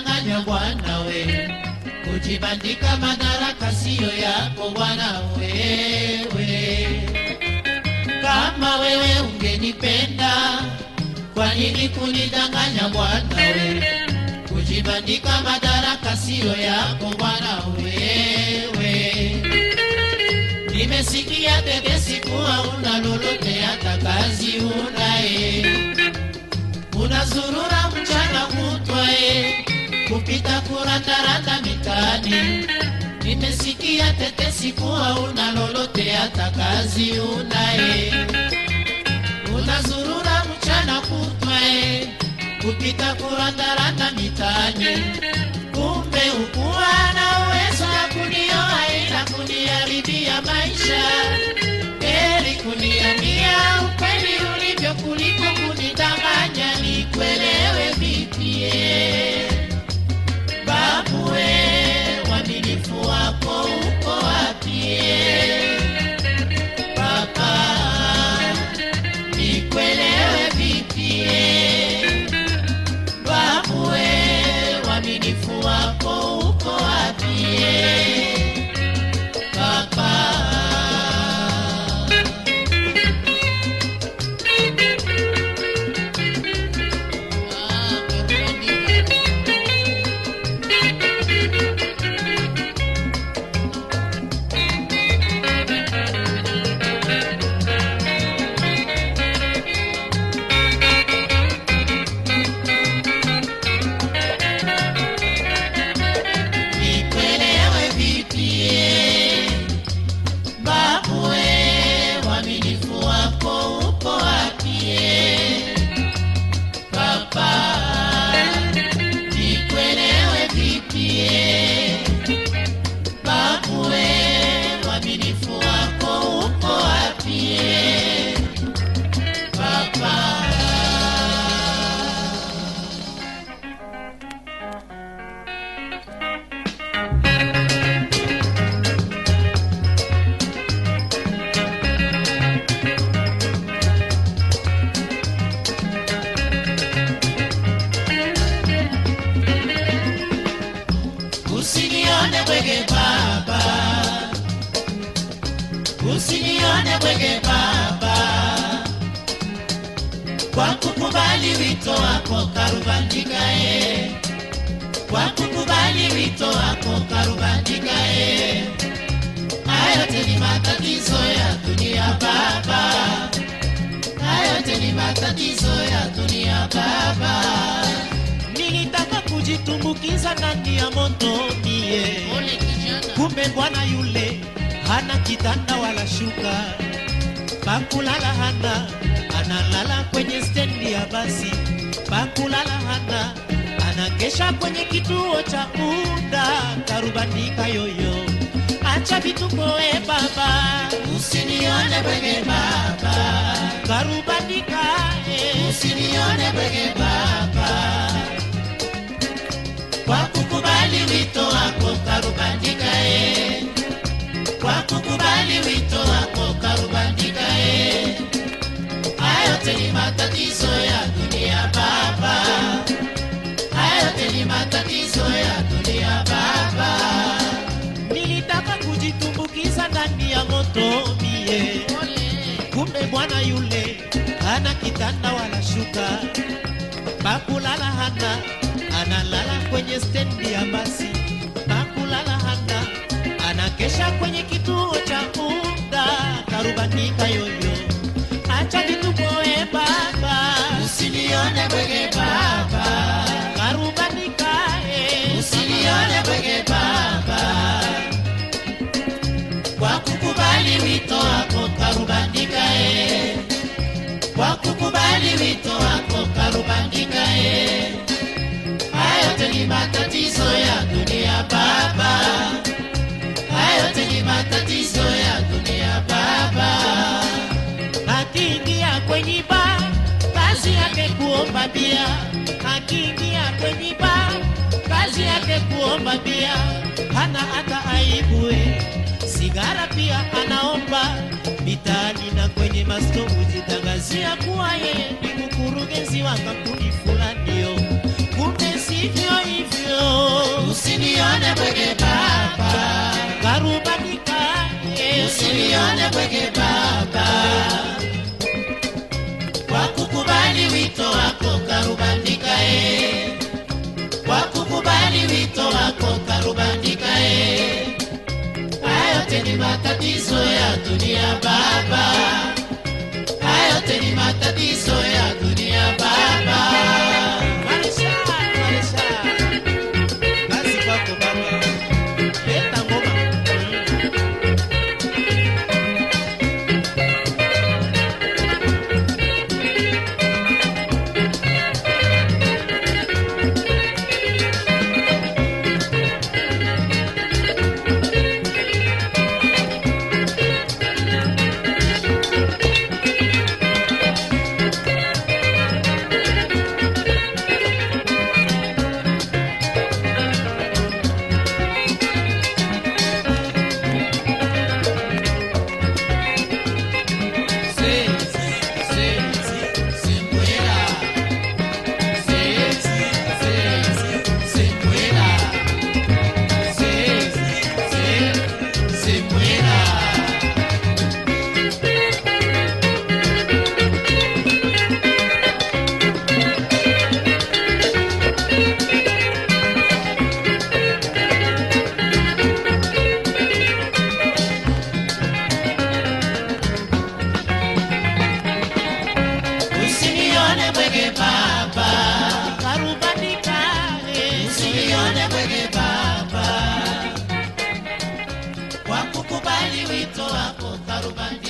we. Kujibandika madaraka siyo yako bwana wewe. Kama wewe ungenipenda kwa nini kunidanganya bwana we? Kujibandika madaraka siyo yako bwana wewe. Nimesikia tetesi kuwa una lolote hata kazi unaye. Unazurura mchana kutwa e kupita kurandaranda mitaani nimesikia tetesi kuwa una lolote hata kazi unaye. Unazurura mchana kutwae, kupita kurandaranda mitaani kumbe ukuwa na uwezo ya kunioa ila kuniharibia maisha usinione bwege baba, kwa kukubali wito wako karubandika e, kwa kukubali wito wako karubandika e. Hayo yote ni matatizo ya dunia baba, hayo yote ni matatizo ya dunia baba. nilitaka kujitumbukiza ndani ya moto mie. Kumbe bwana yule hana kitanda wala pakulala hana analala kwenye stendi ya basi. Pakulala hana anakesha kwenye kituo cha muda. Karubandika yoyo acha vituko e baba. Usinione bwege baba, karubandika e usinione bwege baba, kwa kukubali wito wako karubandika e, kukubali wito wako e. Ni ni kujitumbukiza ndani ya moto mie. Kumbe yule hana kitanda wala shuka. Pakulala hana analala kwenye stendi ya basi. Pakulala anakesha kwenye kituo cha unga karubandika yoyo. Acha nitukoe baba. Usinione bwege baba, karubandika e usinione bwege baba, kwa kukubali wito wako karubandika e, kwa kukubali wito wako karubandika e. Hayo yote ni matatizo ya dunia baba, kuomba bia akiingia kwenye ba kazi yake kuomba bia hana hata aibue. Sigara pia anaomba mitaani na kwenye mastovu jitangazia kuwa yeye ni mkurugenzi wa kampuni fulanio matatizo ya dunia baba, baba,